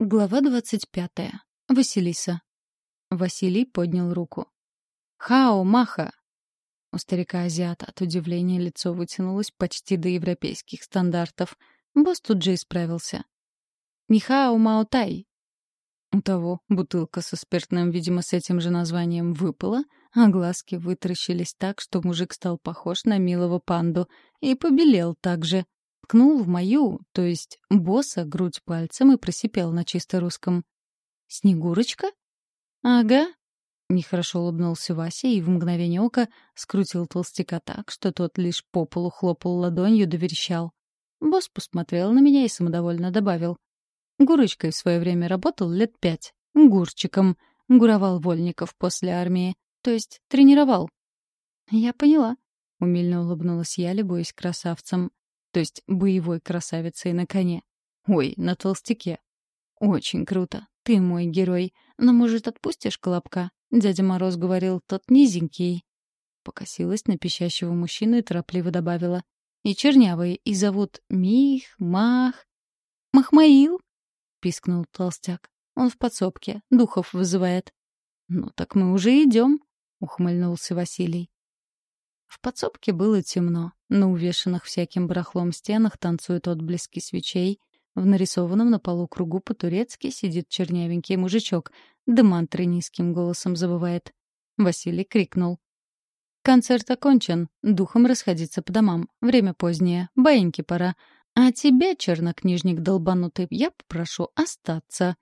Глава двадцать пятая. Василиса. Василий поднял руку. «Хао, Маха!» У старика-азиата от удивления лицо вытянулось почти до европейских стандартов. Босс тут же исправился. «Нихао Маотай!» У того бутылка со спиртным, видимо, с этим же названием выпала, а глазки вытаращились так, что мужик стал похож на милого панду и побелел так же — ткнул в мою, то есть босса, грудь пальцем и просипел на чисто русском. «Снегурочка?» «Ага», — нехорошо улыбнулся Вася и в мгновение ока скрутил толстяка так, что тот лишь по полу хлопал ладонью доверещал. Босс посмотрел на меня и самодовольно добавил. Гурочкой в свое время работал лет пять. Гурчиком. Гуровал вольников после армии. То есть тренировал. «Я поняла», — умильно улыбнулась я, любуясь красавцем то есть боевой красавицей на коне. Ой, на толстяке. Очень круто. Ты мой герой. Но, может, отпустишь Колобка? Дядя Мороз говорил, тот низенький. Покосилась на пищащего мужчину и торопливо добавила. И чернявые, и зовут Мих, Мах... Махмаил? Пискнул толстяк. Он в подсобке, духов вызывает. Ну так мы уже идем, ухмыльнулся Василий. В подсобке было темно. На увешанных всяким барахлом стенах танцуют отблески свечей. В нарисованном на полу кругу по-турецки сидит чернявенький мужичок, да мантры низким голосом забывает. Василий крикнул. «Концерт окончен. Духом расходиться по домам. Время позднее. Баиньки пора. А тебя, чернокнижник долбанутый, я попрошу остаться».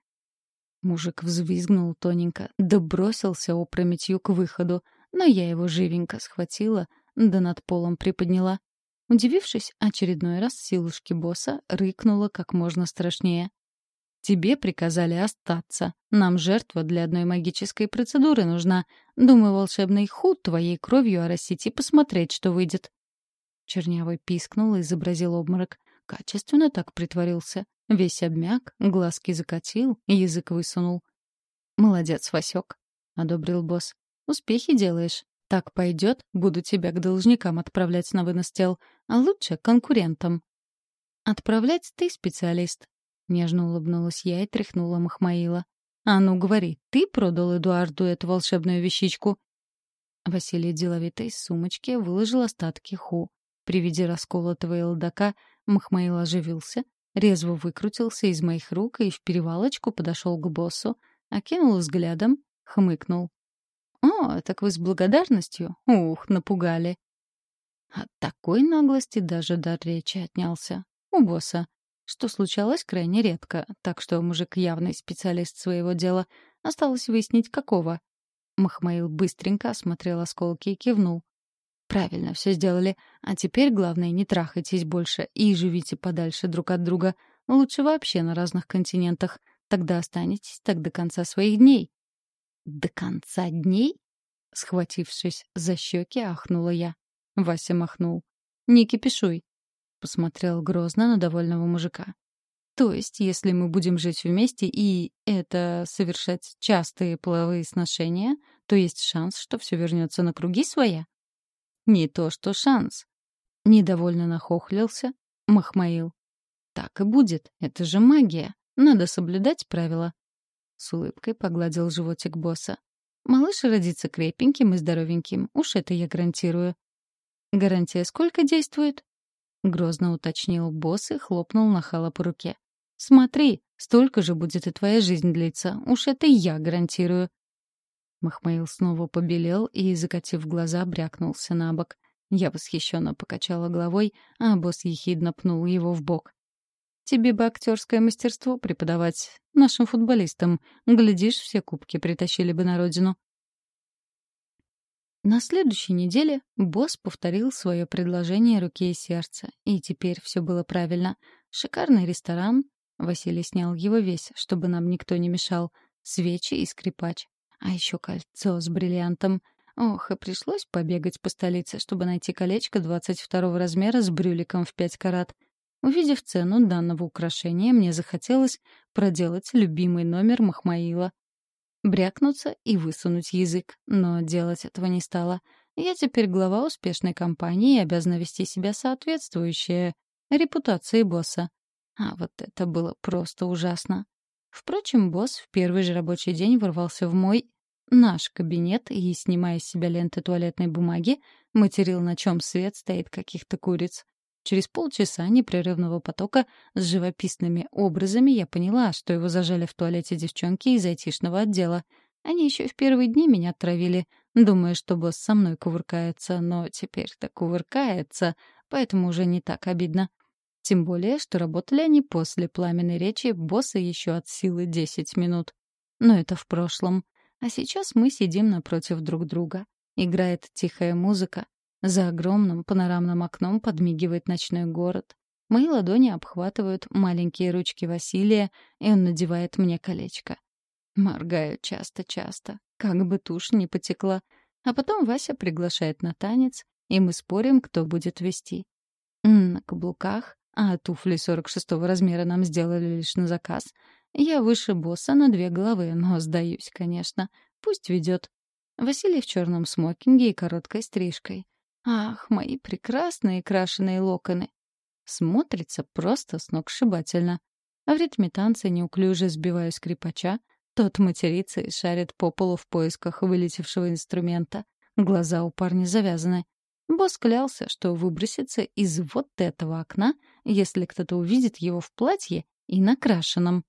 Мужик взвизгнул тоненько, да бросился опрометью к выходу — но я его живенько схватила, да над полом приподняла. Удивившись, очередной раз силушки босса рыкнула как можно страшнее. «Тебе приказали остаться. Нам жертва для одной магической процедуры нужна. Думаю, волшебный худ твоей кровью оросить и посмотреть, что выйдет». Чернявый пискнул и изобразил обморок. Качественно так притворился. Весь обмяк, глазки закатил, язык высунул. «Молодец, Васек», — одобрил босс. Успехи делаешь. Так пойдет, буду тебя к должникам отправлять на вынос тел, а лучше конкурентам. Отправлять ты специалист. Нежно улыбнулась я и тряхнула Махмаила. А ну, говори, ты продал Эдуарду эту волшебную вещичку? Василий деловито из сумочки выложил остатки ху. При виде расколотого елдака Махмаил оживился, резво выкрутился из моих рук и в перевалочку подошел к боссу, окинул взглядом, хмыкнул. «О, так вы с благодарностью? Ух, напугали!» От такой наглости даже дар речи отнялся. У босса. Что случалось крайне редко, так что мужик явный специалист своего дела. Осталось выяснить, какого. Махмаил быстренько осмотрел осколки и кивнул. «Правильно все сделали. А теперь, главное, не трахайтесь больше и живите подальше друг от друга. Лучше вообще на разных континентах. Тогда останетесь так до конца своих дней». «До конца дней?» Схватившись за щеки, ахнула я. Вася махнул. «Не кипишуй», — посмотрел грозно на довольного мужика. «То есть, если мы будем жить вместе и это совершать частые половые сношения, то есть шанс, что все вернется на круги своя?» «Не то что шанс», — недовольно нахохлился Махмаил. «Так и будет, это же магия, надо соблюдать правила». С улыбкой погладил животик босса. «Малыш родится крепеньким и здоровеньким, уж это я гарантирую». «Гарантия сколько действует?» Грозно уточнил босс и хлопнул нахала по руке. «Смотри, столько же будет и твоя жизнь длиться, уж это я гарантирую». Махмаил снова побелел и, закатив глаза, брякнулся на бок. Я восхищенно покачала головой, а босс ехидно пнул его в бок. Тебе бы актерское мастерство преподавать нашим футболистам. Глядишь, все кубки притащили бы на родину. На следующей неделе босс повторил свое предложение руке и сердца, и теперь все было правильно. Шикарный ресторан. Василий снял его весь, чтобы нам никто не мешал. Свечи и скрипач. А еще кольцо с бриллиантом. Ох, и пришлось побегать по столице, чтобы найти колечко 22 размера с брюликом в 5 карат. Увидев цену данного украшения, мне захотелось проделать любимый номер Махмаила. Брякнуться и высунуть язык, но делать этого не стала. Я теперь глава успешной компании и обязана вести себя соответствующее репутации босса. А вот это было просто ужасно. Впрочем, босс в первый же рабочий день ворвался в мой наш кабинет и, снимая с себя ленты туалетной бумаги, материл, на чем свет стоит каких-то куриц. Через полчаса непрерывного потока с живописными образами я поняла, что его зажали в туалете девчонки из айтишного отдела. Они еще в первые дни меня отравили, думая, что босс со мной кувыркается, но теперь-то кувыркается, поэтому уже не так обидно. Тем более, что работали они после пламенной речи босса еще от силы 10 минут. Но это в прошлом. А сейчас мы сидим напротив друг друга. Играет тихая музыка. За огромным панорамным окном подмигивает ночной город. Мои ладони обхватывают маленькие ручки Василия, и он надевает мне колечко. Моргаю часто-часто, как бы тушь не потекла. А потом Вася приглашает на танец, и мы спорим, кто будет вести. На каблуках, а туфли 46-го размера нам сделали лишь на заказ, я выше босса на две головы, но сдаюсь, конечно. Пусть ведет. Василий в черном смокинге и короткой стрижкой. Ах, мои прекрасные крашеные локоны. Смотрится просто сногсшибательно. А в ритме танца неуклюже сбиваю скрипача. Тот матерится и шарит по полу в поисках вылетевшего инструмента. Глаза у парня завязаны. Босс клялся, что выбросится из вот этого окна, если кто-то увидит его в платье и накрашенном.